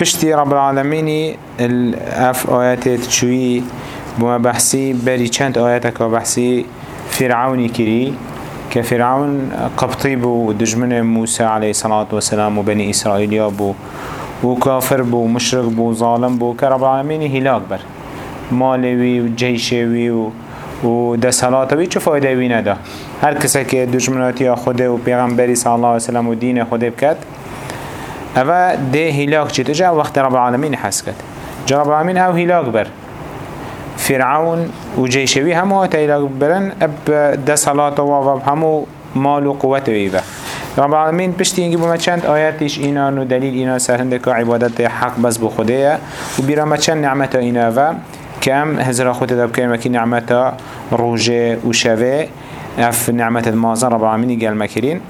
پشتی رب العالمینی اف آیات تشوی بما بحثی بری چند آیات که بحثی فرعونی کری که فرعون قبطی بو دجمن موسى عليه الصلاة والسلام و بني إسرائيل بو و کافر بو مشرق بو ظالم بو که رب العالمین هلاک بر. مالوی و جیشوی و و دسالاتوی چه فایده وی نده؟ هر کسی که دشمناتی خوده و پیغمبری صلی الله علیه وسلم و دین خوده بکد اوه ده هلاک چه تجا وقت رب العالمین حس کد جا رب العالمین أو هلاک بر فرعون و جيشوي همو هتايلا برن اب دسالات و همو مال و قوت ويبه رب العالمين پشتی اینگی بومد چند آیاتش اینا و دلیل اینا سرهنده که عبادت حق بس بو خوده و بیرامد چند نعمت اینا و كم هزرا خود دب كم مكي نعمتا روجه وشوه اف نعمت المازن رب العالمين قال مكرين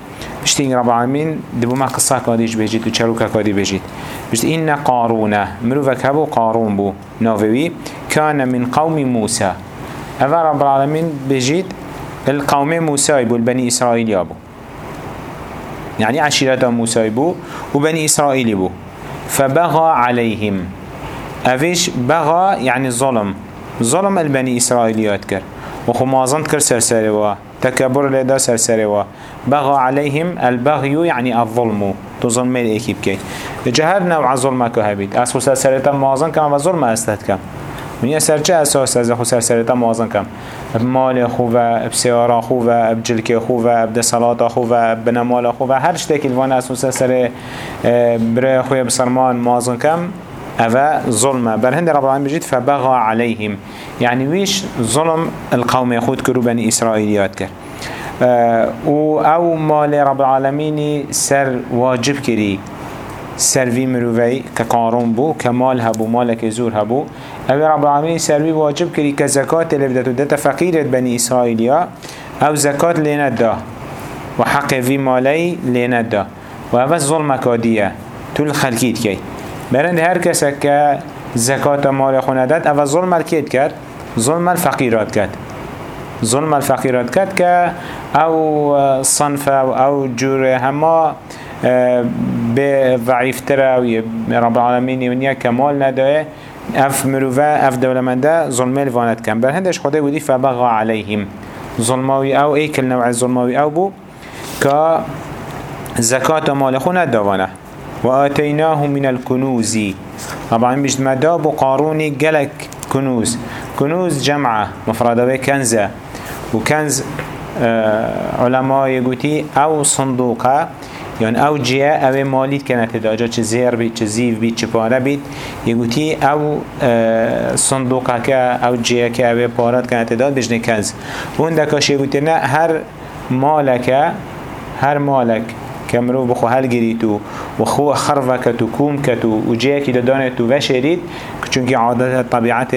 بشتين رب العالمين دبو ما قصة كاديش بيجيت وشاروكا كادي بيجيت بشت إن قارون مروفك هبو قارون بو. نوفوي كان من قوم موسى أفا رب العالمين بيجيت القوم موسى بو البني إسرائيل يابو يعني عشيرة موسى بو وبني إسرائيل بو. فبغى عليهم أفيش بغى يعني ظلم. ظلم البني إسرائيليات كر وخو مازن كر سرسروا تكبر لدا سرسروا بغى عليهم البغي يعني الظلم تظلم الإكيب كي جهر نوع ظلم كهبيت أسو سرسرتا مازن كما ظلم أستهد كم. من يسر چه أساس از خو سرسرتا موازن کم مال خوبه بسیارا خوبه بجلک خوبه بدسالات خوبه بنمال خوبه هر شتکی الوان أساس سر بره خوی بسرمان موازن کم أفا ظلمة برهند رب العالمين بجيت فبغى عليهم. يعني ويش ظلم القوم يخود كرو بني إسرائيليات كر. أه أو مال رب العالمين سر واجب كري. سر في مروفي كقارون بو كمال هبو مالك زور هبو. أو رب العالمين سر في واجب كري كزكاة اللي بدأتو داتا فقيرة بني إسرائيليا أو زكاة لنا دا. وحق في مالي لنا دا. وهذا ظلمة كادية تول خلقيت كي برند هر کسی که زکات مال خونه داد اول ظلم الکید کرد ظلم الفقیرات کرد ظلم الفقیرات کرد که او صنف او جور همه به ضعیفتره و رب العالمین ونیا کمال نداره اف مروفه اف دولمنده ظلمه الوانت کن بر هندش خدا بودی فبغا علیهم ظلماوی او ایکل نوع ظلماوی او بو که زکات مال خونه داوانه وآتيناه من الكنوز. طبعا مش مداب وقاروني قلك كنوز. كنوز جمعة مفردة كنزة وكنز آه علماء يقولي أو صندوقة يعني أو جيا أو ماليت كانت داجا چه زير بيت چه زيف بيت پاره بيت. يقولي أو آه صندوقة كا أو جيا كا أو پارات كانت داد بجنه كنز وندكاش يقولي هر مالك هر مالك كمرو بخو هل جريتو وخو خرفكتو كومكتو وجيكي دانتو وشريد چونكي عادت طبيعت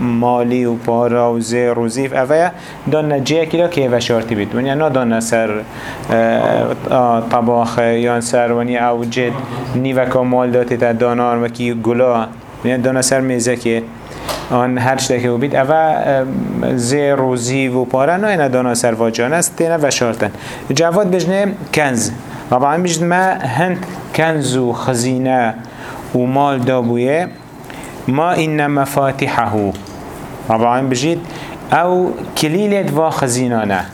مالي و پارا و زير و زيف اوه دان جيكي دا كي وشارتي بيت ونيا نا دان سر طباخ يان سر ونيا او جد نيوكا مال داتي تا دانار وكي گلا. ونيا دان سر ميزكي آن هر شتکی و بید. اوه زیر و زیو و پاره نه اینا دانا سر واجان است تینا و شارتن جواد بجنه کنز. طبعا بجد ما هند كنز وخزينة ومال دابوية ما إن مفاتحه طبعا بجد أو كليلة وخزينانه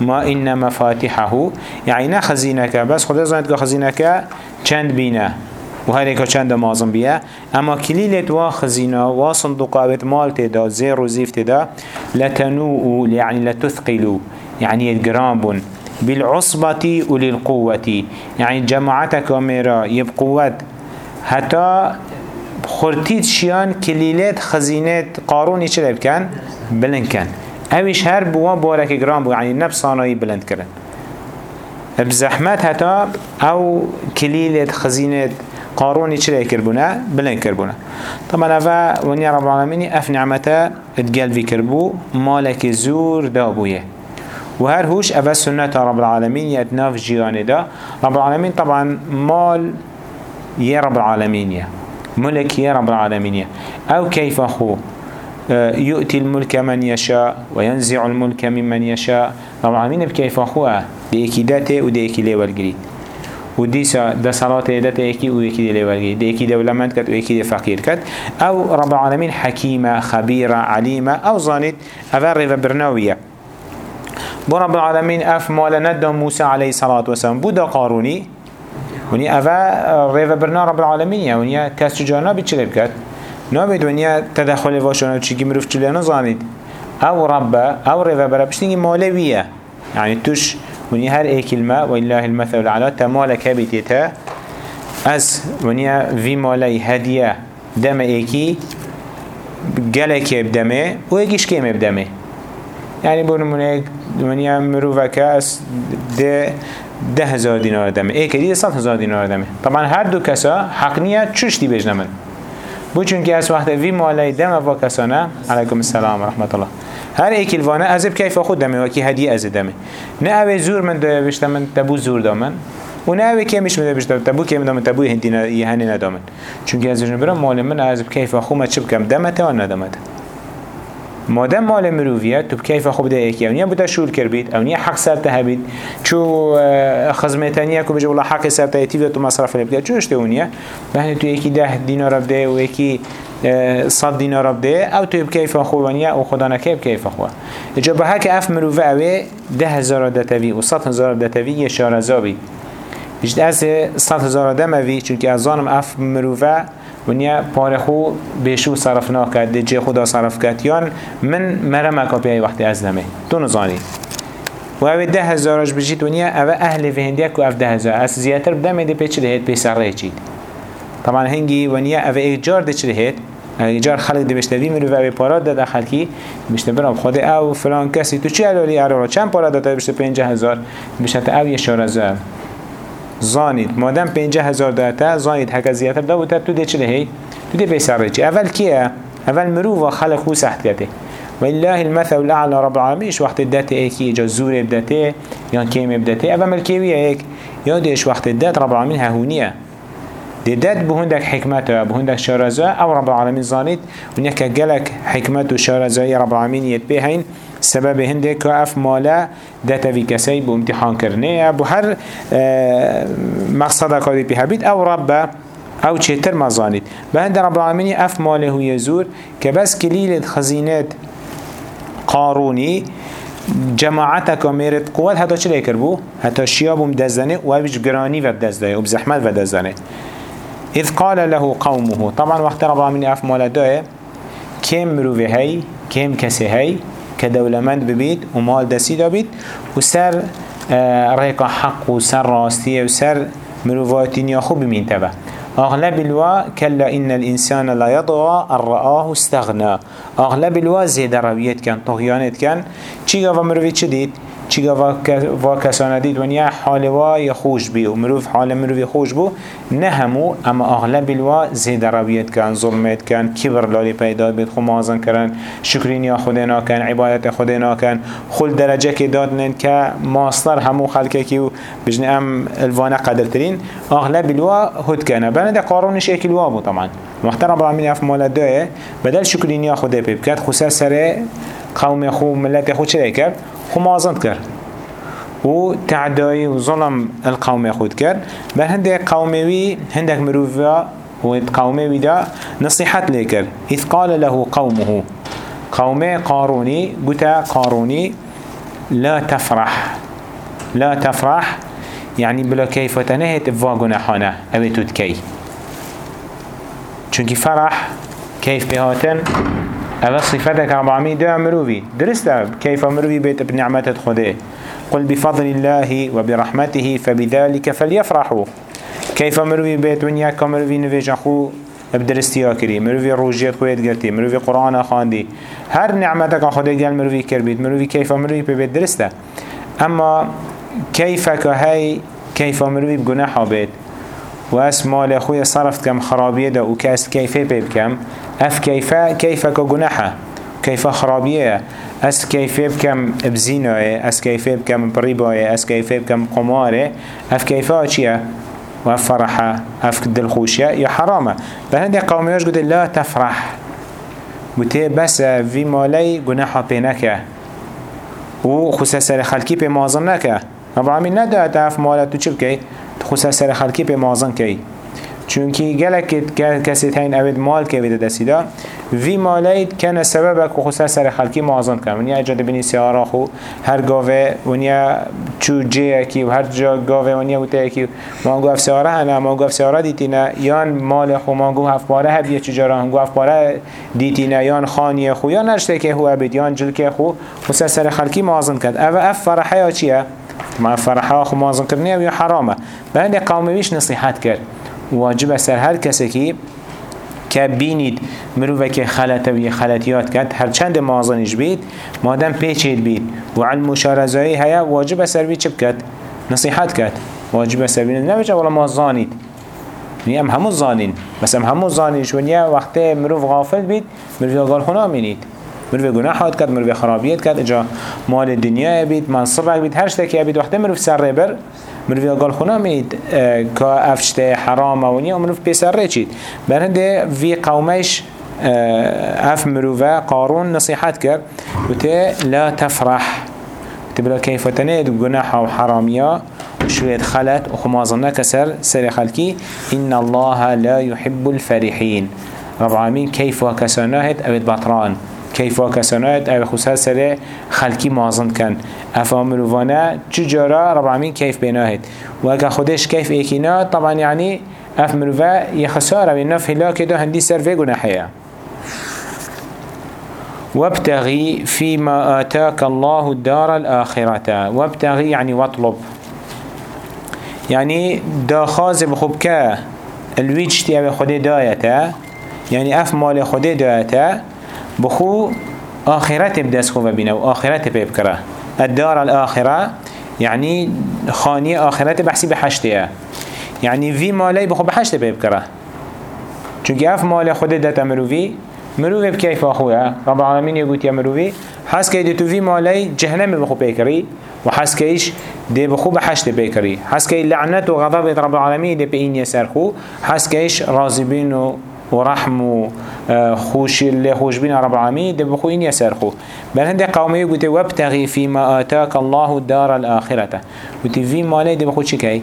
ما إن مفاتحه يعني نه خزينك بس خدا زانت خزينك چند بينه و هر ایکا چند مازم بیه اما کلیلت و خزینه و صندوقات مال تدا زیر و تدا لتنوء يعني لتثقلوا يعني الجرام بالعصبة وللقوة يعني جماعتك وميرا يبقوت حتى خورتيت شيان كليلات خزينات قاروني چلب كان؟ بلند كان. اوش هر بوا بارك جرام بو يعني نفس صانعي بلند كرن. بزحمت حتى أو كليلات خزينات قاروني چلي كربونا؟ بلند كربونا. طبعا أفا ونيا رب العالمين أف نعمتا اتقال في كربو مالك زور دابوية. وهر هوش أفا سنة رب العالمين يتناف جيان دا. رب العالمين طبعا مال يا رب العالمين يا ملك يا رب العالمين يا أو كيف أخو آه، يؤتي الملك من يشاء وينزع الملك ممن يشاء رب العالمين بكيف أخوه دي إكيداته ودي إكيلي والقريد و دیسا ده صلاة ده و يكي دي لورگي ده يكي دولمند كت و يكي دي فقير كت أو رب العالمين حكيمة خبيرة عليمة أو زانت افر ريفا برناوية بو رب العالمين أف مالا ندى موسى عليه الصلاة والسلام. بودا قاروني. ونیا اوه ریو برنا رب العالمین ونیا کس چجانا بید چلی بکد نابید ونیا تدخل واشانا چیگی مروف چلی نزانید أو رب أو ریو برا بشتینگی مالویه يعني توش ونیا هر ای کلمه و الله المثل العلا تمالا کبیتیتا از ونیا وی مالی هدیه دم ایکی گلک بدمه و ایکیش کم بدمه يعني بونمونه ونیا مروفکه از ده ده هزار دینار دمه. ای کدی صد هزار دینار دمه. طبعا هر دو کسا حق نیه چوش دی بجنه من. بو چون که از وقت وی مالای دمه و کسانه علیکم السلام رحمت الله هر ایک الوانه از کیف خود دمه و کی هدیه از دمه. نه اوه زور من دوی بشته من تبو زور دامن و نه اوه کیمش من بشته تبو کیم دامن تبو هندی یهنی ندامن چون که از برم مال من از کیف خود ما چه بکم دمته و ندمته مادام مال مروفیه تو کیف خوب ده ایکی اونیا بوده شور کر بید اونیا حق سر ته بید چو خزمتانیه که بجه والله حق سر ته تیوه تو مصرف لبده چو اشته اونیا؟ بهنه تو یکی ده دینار بده و یکی صد دینار بده أو تو کیف خوبانیه أو خدا نکه کیف خواه اجا به هک اف مروفه اوه ده هزار دتوی و صد هزار دتوی یه شارزا اجد از صد هزار دموی چونکه از ظانم اف مروفه ونیا پاره خو بیشو صرف نکرد دی خدا صرف کرد یان من مرم کپی وقتی از دمه تو نزانی و اوه ده هزارش بجید ونیا اوه اهل فهندیه که اف ده هزار از زیادتر بدمه دی پیچه دهید پی سر ریچید طبعا هنگی ونیا اوه ایجار دی چه دهید ایجار خلق دی بشتوی مرو و اوه پارات داده خلقی بشته برام خود او فلان کسی تو چی علالی علالا چند پارات داده بشته پینجه هزار بشته او یه شار هزار زانید. مادم پنجه هزار داتا زانید حکا زیادتر دا بوده تو ده چه هی تو ده بیسر چی؟ اول کیه؟ اول مرو و خلق خو سخت کته والله المثل الاعلى رب العالمين وقت الدات ايكي اجا زور بدته يان كيم اول ملكيوية هيك يادش وقت الدات رب العالمين ههونية دي دات بهندك حكمته بهندك شارزة أو رب العالمين زانيت ونك جلك حكمته شارزة رب العالمين يتبهين سبب هنده که اف مالا داتا في کسی بو امتحان کرنه. بو هر آه، مقصد کاری پی هبید أو رب أو چهتر مزانید. به هنده رب العالمین اف ماله هو يزور که بس کلیل خزینت قارونی جماعتك وميرت قوات حتى چه ليكر بو؟ حتى شياب مدزنه و بيش گراني و دزده و بزحمت و دزنه. إذ قال له قومه. طبعا وقت رب العالمين اف مالا دوه كم مروفي هاي كم كسي هاي كدولمند ببيت ومال دسي دابيت وسر آه، ريقا حق وسر راستية وسر مروفاتين ياخو بمين تبا. أغلب الوا كلا إن الإنسان لا يطغى أن رآه استغنى. أغلب الوا زيد رويت كان طغيانت كان. چي غفا مروفيت شديد چیگا و کسانه دید ونیا حال وای خوش بی و مروف حال مروفی خوش بو نه همو اما اغلب الوا زیده رویت کن ظلمت کن کبر لالی پیدا بید خو مازن کرن شکرین یا خود ناکن عبادت خود ناکن خل درجه که دادنن که ماستر همو خلقه که بجن ام الوانه قدر ترین اغلب الوا هد کنه بنا قارونش ایک الوا بو طبعا محترم برامین اف مولد دوه بدل شکرین یا خود پیب کرد خصوصا سر قوم خو ملت خو چه کرد؟ خو مازند کرد. و تعدای و ظلم القوم خود کرد. بل هندك قومي هندك مروفا و قومي دا نصيحت لكر إذ قال له قومه قومي قاروني قتا قاروني لا تفرح. لا تفرح يعني بلا كيف تنهت فاقنا حانا أبي تدكي چونك فرح كيف بهاتن اول صفتك رب العالمين دو مروفي درسته كيف مروفي بيت بنعمة خده قل بفضل الله وبرحمته فبذلك فليفرحوا. كيف مروفي بيت ونيا؟ كمروفي نفيج أخو بدرستيا كري مروفي روجيت خويت قرتي مروفي قرآن خاندي هر نعمتك خده قال مروفي كربيت مروفي كيف مروفي بيت درسته. اما كيف كهي كيف مروفي بجناحه بيت واس مال خويا صرفت كم خرابية دا وكاس كيفه بكم اف كيفه كيفه كجناحه؟ كيفه خرابية؟ اس كيفه بكم بزينه اس كيفه بكم بريبه اس كيفه بكم قماره؟ اف كيفه چيه واف فرحه؟ اف دل خوشيه يا حرامه. بهندي قومياش قلت لا تفرح. قلت بس في مالي جناحه بينك. وخصوصا سر خلقي بمازن نكه رب العالمين ندى تعرف مالك تو چه بكي خصوصا سر خلقی به مازن چونکی گلک کسی تاین اوید مال که بیده دستیده وی مالید کنه سبب که خصوصا سر خلکی معظم کن ونیا اجاده بینی سیارا خو هر گاوه ونیا چو جه کی و هر جا گاوه ونیا بوده کی ما گفت سیاره هنه ما گفت سیاره دیتینه یان مال خو ما هفت باره هدیه چجارا هم گفت باره دیتینه یان خانی خو یا نرشته که هو عبید یان جل که خو خصوصا سر خلکی معظم کرد. او اف فرحه یا چیه؟ ما فرحه خو معظم کردنیه یا حرامه. به هنده قومیش نصیحت کرد. واجب سر هر کسی که بینید مروفه که خلطه و خلطیات کرد هر چند مازنش بید مادم پیچید بید. و علم مشارزایی هیا واجب سر بید چه بکد؟ نصیحت کرد. واجب سر بید نبیشه ولا ما زانید. نیم هم همون زانین. بس هم همون زانینش ونیا وقت مروف غافل بید مروف خنا مینید. مروف گناحات کرد مروف خرابیت کرد. اجا مال دنیا بید منصب بید هر شتکی بید وقت مروف سر بر مروی قال خونه مید که افشته حرام و نیا مروف پیسر ریچید برهنده وی قومش اف مروفه قارون نصیحت کرد. و لا تفرح. تبلا كيف تنيد جناح وحراميا وشوية خلت وخمازنا كسر سر خلقي إن الله لا يحب الفرحين رب العالمين كيف وكسناهت أبد بطران. كيف وكسنات أو خصوصا سر خلقي مازن كان افامروفانا چجارا رب العالمين كيف بيناهد واكا خودش كيف ايكينا طبعا يعني اف مروفا يخسارة من نف هلاك ده هندي سر في قناحيا وابتغي فيما آتاك الله الدار الآخرة وابتغي يعني واطلب. يعني دا خاز بخبكا الويج تيابي خده دايتا يعني اف مال خده دايتا بخو آخرت بدست خوب بینه و آخرت پیب کره الدار الآخرة يعني خاني آخرت بحثي بحشته يعني في مالي بخو بحشته بيب كره چونك اف مال خود دات مروفي مروفي بكيف اخويا رب العالمين يقول يا مروفي حس كي دي في مالي جهنم بخو بيكري وحس كيش دي بخو بحشت بيكري حس كي لعنت وغضب رب العالمين دي بين يسرخو حس كيش راضي ورحم وخوش اللي خوش بين رب العالمين ده بخو إن يسرخو بل هنده قومي قلت وابتغي فيما آتاك الله الدار الآخرة. قلت في مالي ده بخو چكي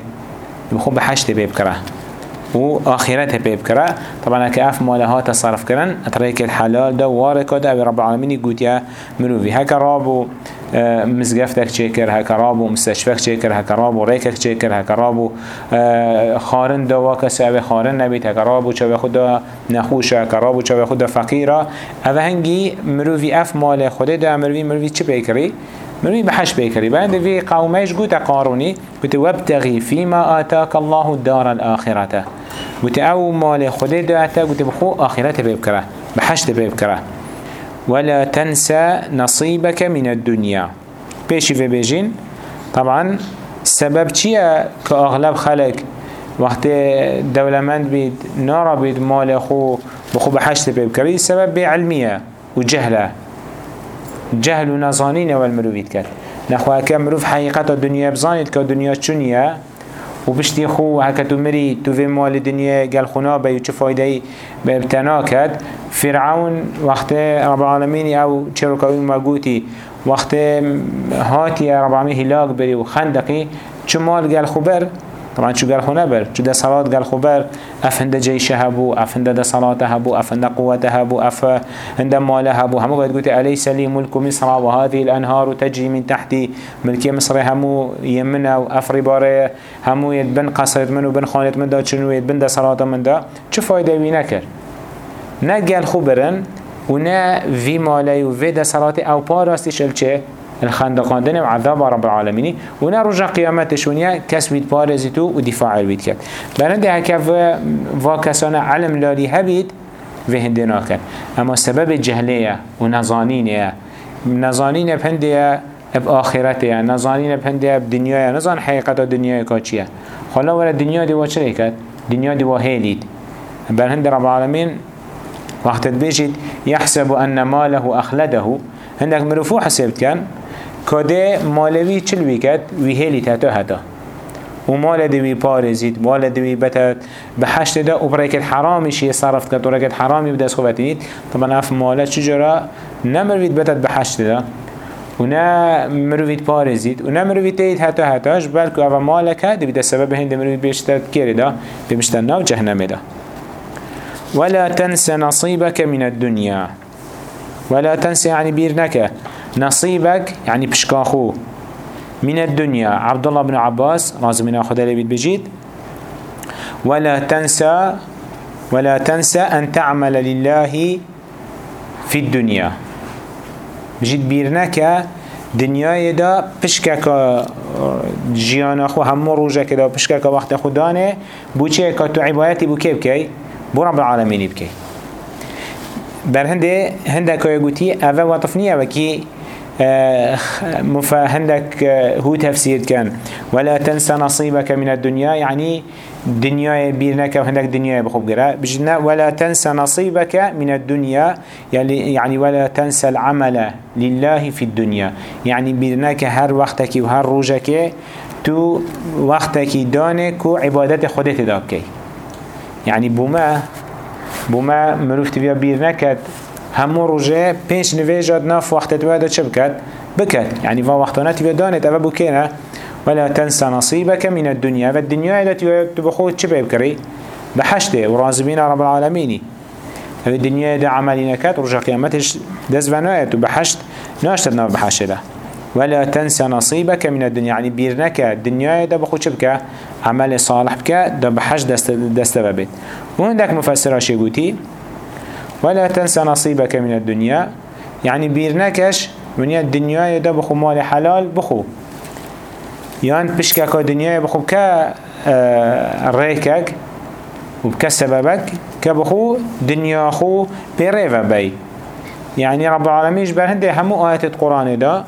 بخو بحشت بيبكره و آخرته بيبكره طبعا كأف مالها تصرف كرن اتريك الحلال ده واركه ده رب العالمين قلت يا مروفي هكا رابو مزگفتك چیکر هک رابو مستشفک چیکر هک رابو ریکک چیکر هک رابو خارن دوا کسی أو خارن نبید هک رابو چو خود نخوش هک رابو چو خود فقیره أو هنگی مروی اف مال خوده ده مروی مروی چی بیکری؟ مروی بحش بیکری بعد في قوميش قوت قاروني قوت وابتغي فيما آتاك الله الدار الآخرة. قوت أو مال خوده ده قوت بخو آخرته بيبكره بحش بيبكره ولا تنسى نصيبك من الدنيا. بيشي في بيجين. طبعا السبب چية؟ كأغلب خلق وقت دولمند بيد نارا بيد مال اخو بخو بحشت بيب كبير السبب بعلمية وجهلة. جهل ونظانين والمروفيد كات نخواه كمروف حقيقة الدنيا بزانيت كالدنيا چونية وبشتي خو هكا تمري تو في مال الدنيا قال خنابه يوچه فايده بابتنا كد فرعون وقت رب العالمين أو چروكاوين مقوتي وقت هاتي رب العالمين هلاك بري وخندقي چه مال قال خبر طبعا شو قال بر شو ده صلاة قال خبر اف هند جيش هبو اف هند ده صلاة هبو اف هند قوة هبو اف هند مال هبو همو قد قلت أليس لي ملك مصر وهذه الأنهار تجري من تحتي ملك مصر همو يمنا واف رباره همو يدبن قصرت منو بن خانت من دا چنو يدبن ده صلاة من دا. چه فايدة وينا كر نه قال خبرن و نه في مالي و في ده صلاة أو پاراستش الچه الخندقاندن وعذاب رب العالمين ونا رجع قيامتش ونيا كسبت بارزتو ودفاع البيت كات برنده هكذا واكسانا علم لالي هبيت في هندنا كان اما سبب الجهلية ونظانينية نظانين بهندية بآخرتها نظانين بهندية بدنيا نظان حقيقة الدنيا كاتشيا خلا ولا الدنيا دي وشريكات الدنيا دي وهيليد برهند رب العالمين وقت بيجد يحسب أن ماله أخلده. هندك مرفوع حسبت كان کده مالوی چل ویکد وی هلی تاتا هتا. و مال دوی پارزید مال دوی بتا بحشت دا و برکت حرامش یه صرف کرد و برکت حرامی بدست خوبتینید طبعا اف ماله چجورا نمروید بتا بحشت دا و نه مروفید پارزید و نه مروفید تید حتی حتاش بلکه أو مالک ها دبید سبب هند مروفید بیشتر کری دا بمشتر ناو جهنم دا. ولا تنسى نصيبك من الدنيا ولا تنسى يعني بيرنك نصيبك يعني بشكاخو. من الدنيا. عبد الله بن عباس رازم من أخذ لي بيت ولا تنسى ولا تنسى أن تعمل لله في الدنيا. بجد بيرنك دنیای دا پشکه که جیان خو همو روژه که دا پشکه که وقت خو دانه بو چه که تو بو که بکی؟ بو رب العالمینی بکی. بر هنده هنده که گوتی اوه وطفنیه وکی هندك هو تفسير كان. ولا تنسى نصيبك من الدنيا يعني دنيا بيرنك وهندك دنيا بخوب قراء بجنا ولا تنسى نصيبك من الدنيا يعني يعني ولا تنسى العمل لله في الدنيا. يعني بيرنك هر وقتك وهر روجك تو وقتك دانك وعبادت خودت داكي يعني بما بما مروف تبيا بيرنكت همو روژه پنج نویجاد ناف وقت توید چه بکد؟ بکد يعني فا وقتانا تبا دانت اوه بكينا ولا تنسى نصيبك من الدنيا فالدنيا التي تبخوت چه بكري بحشته ورازبين رب العالمين الدنيا دا عملي نكات رجع قيامتش دز بنايت وبحشت ناشتر ناف بحشته ولا تنسى نصيبك من الدنيا يعني بيرنك الدنيا دا بخوت چه بك عمل صالح بك دا بحش دست, دست ببت وهندك مفسره شيقوتي ولا تنسى نصيبك من الدنيا. يعني بيرنكش من الدنيا يدا بخو مال حلال بخو. يعني بشكك الدنيا بخو كا آه، ريكك وبكا سببك كبخو دنيا خو بيريفا بي يعني رب العالمين جبر هنده همو آيات القرآن دا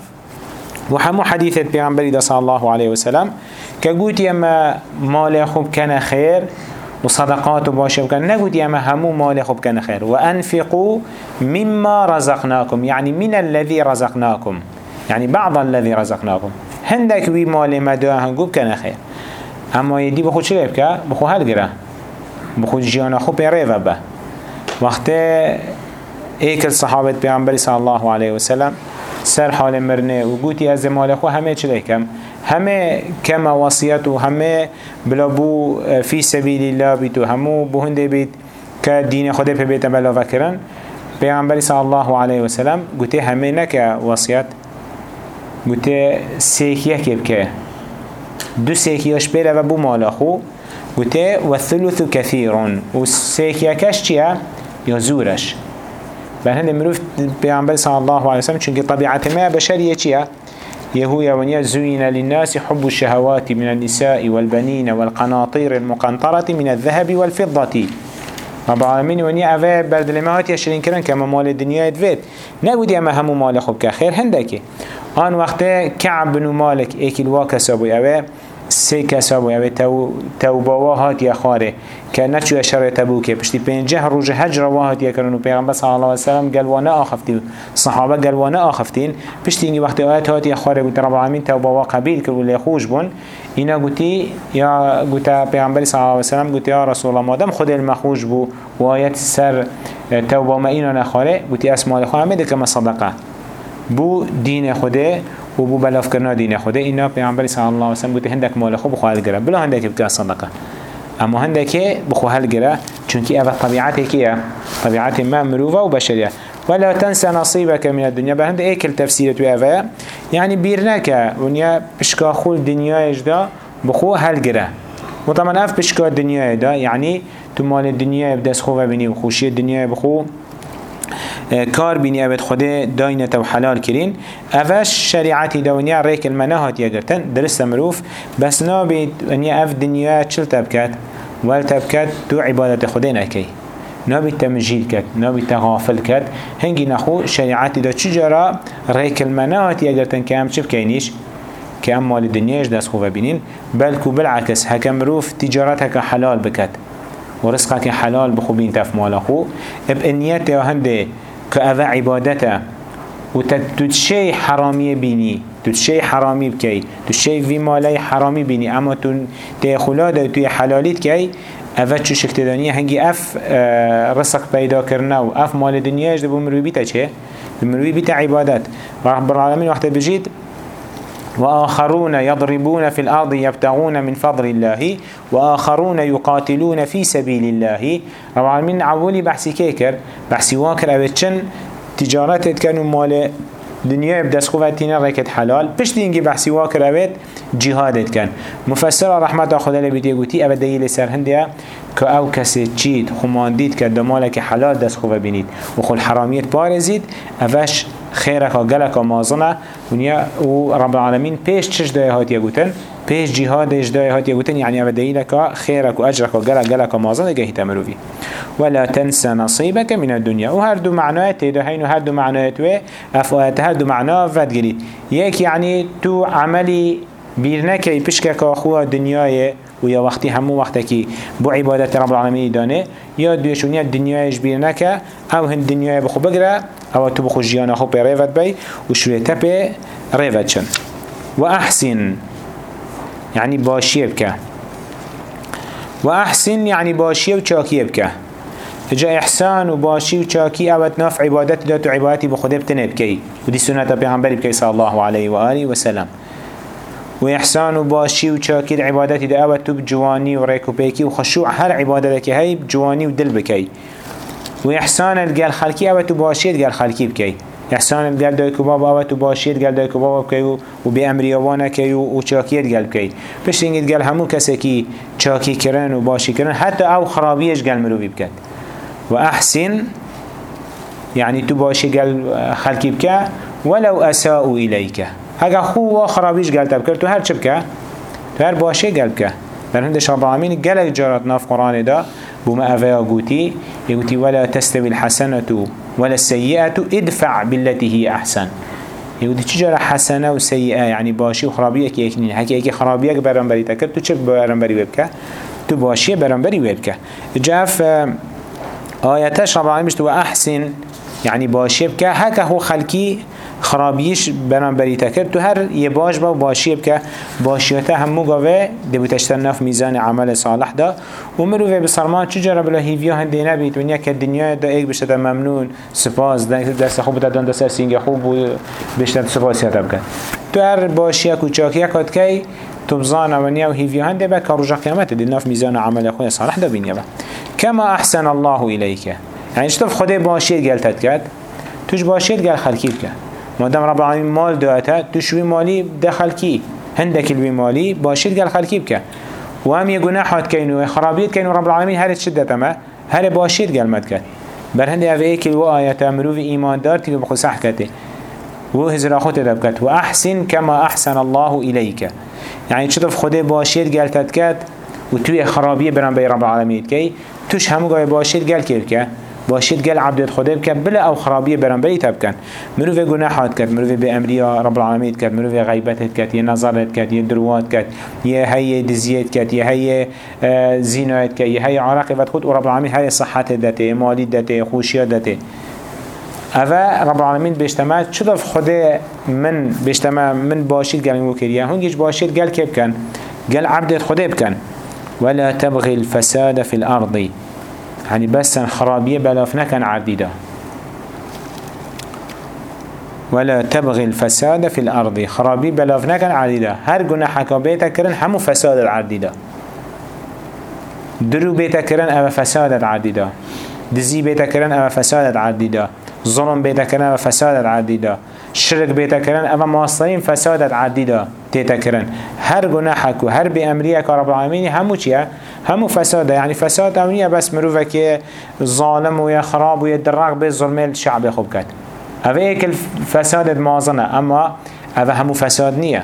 وحمو حديثة بيغنبري دا صلى الله عليه وسلم كقوت يما مال خوب كان خير وصدقات وباشا وكان نقول يا همو مال خب كان خير وأنفقوا مما رزقناكم يعني من الذي رزقناكم يعني بعض الذي رزقناكم هندك وي مال مدى هنقول كان خير اما يدي بخو چه بكا بخو هلگره بخو جيانا خو بيريفا به. وقت ايك الصحابة بيعنبري صلى الله عليه وسلم سر حال مرنه و گوتی از مال خو همه چه کم همه کم وصیت و همه بلا بو فی سبیل الله بیت و همو بو هنده بیت که دین خود پی بیت بلا وکرن. پیغمبری صلی الله علیه وسلم گوتی همه نکه وصیت گوتی سیکیه که بکه. دو سیکیهش بیره و بو مال خو. گوتی و ثلث کثیرون. و سیکیه کش چیه؟ یا زورش. بل هنده مروف پیغمبر صلی الله علیه وسلم چونکه طبیعت ما بشریه چیه؟ يهويا ونيا زين للناس حب الشهوات من النساء والبنين والقناطير المقنطرة من الذهب والفضة. رب العالمين ونيا أفا بردلمات يشرين كرن كما مال الدنيا يدفت نقول يا ما همو مال خب كخير هندك آن وقت كعب بن مالك ايكي الواكسابو أفا سه کسا بو اوه تو توباوا هات یا خاره که نچو اشاره تبوکه پشتی پنجه روز حج روا هات یا کرن و پیغمبر صلی الله علیه وسلم گلوانه آخفتی صحابه گلوانه آخفتین پشتی اینگی وقتی آیت هات یا خاره گوت رب العالمین توباوا قبیل کرد و لیخوش بون اینا گوتی یا گوتا پیغمبر صلی الله علیه وسلم گوتی یا رسول الله مادم خود المخوش بو و آیت سر توبا ما اینا نخاره گوتی اسمال خواه همه دکم صدقه. بو دین خوده و بو بلاف کرنا دین خوده. اینا پیامبر صلی الله علیه و سلم گفته هندک مال خو بخو هل گره. بلا هندک بکا صدقه اما هندک بخو هل گره. چونکی اول طبیعت کیه طبیعت ما مروفه و بشریه. ولا تنسى نصيبك من الدنيا بهند ايكل تفسير تو افا يعني بيرنك ونيا بشكا خول الدنيا اجدا بخو هل وطبعا اف بشكا الدنيا دا. يعني تو مال الدنيا بدس خو ببيني وخوشي الدنيا بخو کار بینی اوید خود داینت و حلال کرین. اوش شریعتی دونیا ریک المناهات یگرتن. درست مروف بس نابید ونیا اف دنیا چل تبکت ول تبکت تو عبادت خود نکی. نابید تمجیل کت نابید تغافل کت هنگی نخو شریعتی دا چجارا ریک المناهات یگرتن که هم چه بکینیش؟ که هم مال دنیاش دست خوبه بینین بلکو بالعکس هکم مروف تجارت هکا حلال بکت ورزقك حلال بخوبين تف مالخو اب انيته هنده كأذا عبادته. وتتشي حرامي بيني تتشي حرامي بكي تتشي في مالي حرامي بيني اما تيخلاده وتي حلاليت كي افا چو شکتدانی هنگی اف رزق پیدا کرنا و اف مال دنیاش دبو مروی بیتا چه؟ المروي بيت عبادات رب العالمين وقت بجيد وآخرون يضربون في الأرض يبتغون من فضل الله وآخرون يقاتلون في سبيل الله. رب العالمين عولي بحثي كيكر بحثي واكر أبتشن تجارات كانوا مال دنیا بدست خوفتینا رکت حلال. پشت اینگی بحثی واکر اوید جهادت کن مفسر رحمت خدا لبیتی گوتی أو دلیل سر هنده که أو کسی چید خماندید که دمالک حلال دست خوفه بینید. و خل حرامیت بارزید اوش خیرک و گلک و مازنه و رب العالمین پیش چش دای هاتیه گوتن؟ پیش جهادش دای هاتیه گوتن یعنی أو دلیل که خیرک و اجرک و گلک گلک و مازنه گهی تمروفی ولا تنسى نصيبك من الدنيا. وهر دو معنات ده هين وهر دو معنات و افوات هر دو معنا فد جريد يك يعني تو عملي بيرنكي بشكك اخوة دنياي ويا وقتي همو وقتكي بو عبادة رب العالمين دانه يا دوشونيا دنيايش بيرنكا أو هن دنياي بخو بقرا أو تو بخو جيانا خو بي ريفت بي وشوية تبي ريفت شن وأحسن يعني باشيه بك وأحسن يعني باشيه وشاكيه بك جا احسان و باشی و چاکی اوت ناف عبادت دات و عبادتی بخوده بتنه بکی و دی سنت پیغمبری بکی الله علیه و آله و سلم و احسان و باشی و چاکی عبادتی دا اوت تو بجوانی و ریکو پیکی و خشوع هر عبادت هی بجوانی و دل بکی و احسان الگل خلکی اوت تو باشی الگل خلکی بکی. احسان الگل دای کباب اوت تو باشی الگل دای کباب بکی و به امری وانه کی و چاکی الگل بکی. پشت اینگه الگل همو کسی چاکی کرن و باشی کرن حتی أو خرابیش گل مروی بکد. وأحسن يعني تباشي قال خلقي بك ولو أساءوا إليك هكا خو خرابيش قال تبكر تو هر چبك تو هر باشي قال بك بل هندش رب العالمين قال جارت ناف قرآن دا. بما أفيا قوتي يقولي ولا تستوي الحسنة ولا السيئة ادفع بالتي هي أحسن. يقولي تجارة حسنة وسيئة يعني باشي وخرابية كي يكنين هكي يكي خرابية برنبري تكر تو چب برنبري ويبك تو باشي برنبري ويبك جاف آياتش رب العالمين بشتو أحسن يعني باشي بك هكا هو خلقي خرابیش برانبری کرد تو هر یه باش با باشی بکه باشیت همو گاوه دبوتش تنف میزان عمل صالح دا. و به بسرمان چو جرا بلا هیویا هنده نبید و که دنیا دا ایک بشتا ممنون. سپاس. دست خوب دا دان سر سینگ خوب و بشتا سپاس یاد بکن تو هر باشی کوچاکی کد که تو بزان و نیا و هیویا هنده با که روژا قیامت دنف میزان عمل خود صالح دا بینید کما احسن الله الیکه یعنی چطور خود باشید گلتت کرد؟ توش باشید گل خلکیت کرد. مادام رب العالمين مال دواتا توشوي مالي ده خلقي هندك الوي مالي باشير قال خلقي بك وهم يقناحات كينو خرابيت كينو رب العالمين هر شدة ما هر باشير قال متكت بر هندي أفا ايكل وآيات أمرو في إيمان دار تيجي بخو صحكته وهزر خود دبكت وأحسن كما أحسن الله إليك يعني شتف خده باشير قال تتكت وتوي خرابية بران بي رب العالمين كي همو گای باشید گل کرد که. باشید گل عبدت خدا بکن بلا أو خرابیه برن بری تب کن منو في گناحات کرد منو به امریا رب العالمین کرد منو في غیبتت کرد یه نظرت کرد یه دروات کرد یه هی دزیت کرد یه هی زینایت کرد یه هی عراقبت خود و رب العالمین هی صحت دته مالی دته خوشیات دته. اوه رب العالمین بيشتما چطف خدا من بيشتما من باشید گل مکریه هنگیش باشید گل که بکن گل عبدت خدا بکن ولا تبغي الفساد في الأرض. يعني بس خرابية بلافنا كان عديدة. ولا تبغي الفساد في الأرض. خرابية بلافنا كان عديدة. هر جناح كبيتا كرن همو فساد العديدة. درو بيتا كرن أما فساد العديدة. دزي بيتا كرن أما فساد العديدة. ظلم بيتا كرن أما فساد العديدة شرك بيتا كرن أما مواصلين فساد العديدة تيتا كرن هر گناحك و هر بأمريك رب العالمين همو چيا همو فساده. يعني فساد امنية بس مروفه که ظالم و خراب و يدرق به ظلم الشعب خوب كد اوه ايك الفساد مازنه اما اوه همو فساد نية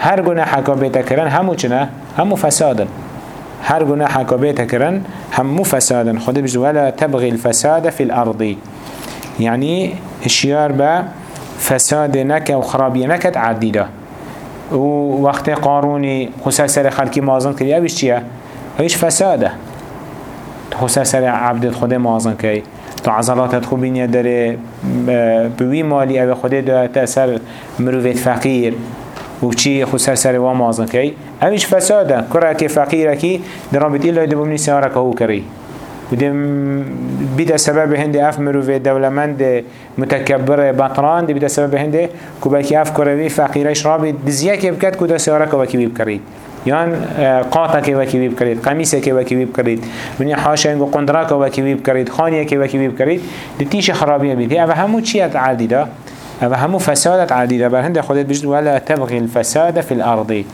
هر گناحك بيتا كرن همو چنه همو فسادن هر گناحك بيتا كرن همو فسادن خود بجو ولا تبغي الفساد في الأرض. يعني اشيار با فساد نك و خرابي نكت و وقت قاروني خسر سر خلقي مازن كري اوش چيه؟ اوش فساده. خسر سر عبد خود مازن كي تو عضلاتت خوب بینید داره بوی مالی أو خود داره تأثر مروفت فقیر. و چی خود سر سر و مازن کی اوش فساده. کرا که فقیره کی؟ در رابط ایلا دو بمنی سیاره که هو کری. وده بيدا سبب هندي اف مروفي دولمند متكبر بطران دي بيدا سبب هندي كوباكي اف كروي فقيرش رابي دزيك بكت كودا سيارك وكي بيبكريد يان قاطع كي وكي بيبكريد قميص كي وكي بيبكريد من حاشا ينقو قندراك وكي بيبكريد خانية كي وكي بيبكريد دي تيش خرابية بيد هي همو عادي ده أما همو فسادت عديدة بل هنده خودت بجد ولا تبغي الفساد في الأرض.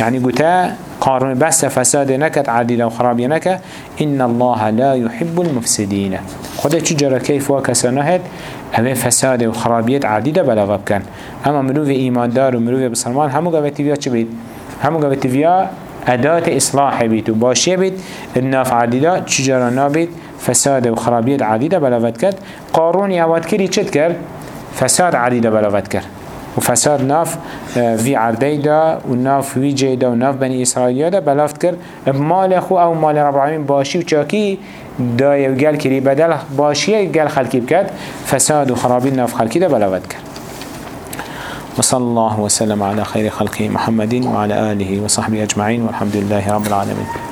يعني قتا قارن بس فساد نكت عديدة وخرابية نكا إن الله لا يحب المفسدين خودت تجرى كيف وكسنهد أما فساد وخرابية عديدة بلا غب كان أما مروف إيمان دار ومروف بسلمان همو قبتي فيها چه همو قبتي فيها أداة إصلاح بيت وباشية بيت الناف عديدة تجرى نابيت فساد وخرابية عديدة بلا غب كان قارون يواد كري چد كر فساد عديدة بلاغت كر وفساد ناف في عردي دا وناف في جي دا وناف بني إسرائيل دا بلاغت كر بمال أخو أو مال رب العالمين باشي وچاكي دا يوغال كري بدل باشي يوغال خلقي بكت فساد وخرابي ناف خلقي دا بلاغت كر وصلى الله وسلم على خير خلقه محمد وعلى آله وصحبه أجمعين والحمد لله رب العالمين